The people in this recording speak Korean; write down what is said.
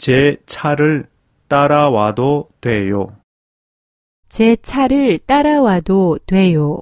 제 차를 따라와도 돼요. 제 차를 따라와도 돼요.